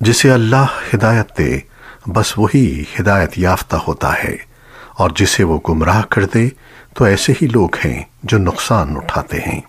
جسے اللہ ہدایت دے، بس وہی ہدایت یافتہ ہوتا ہے۔ اور جسے وہ گمراہ کر دے، تو ایسے ہی لوگ ہیں جو نقصان اٹھاتے ہیں۔